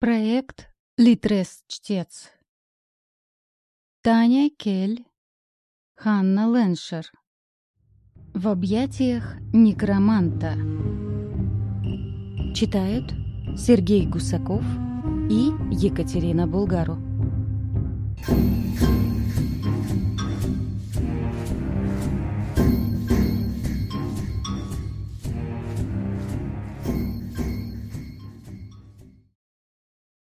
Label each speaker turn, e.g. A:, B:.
A: Проект «Литрес-чтец». Таня Кель, Ханна Леншер. В объятиях некроманта. Читают Сергей Гусаков и Екатерина Булгару. Thank you.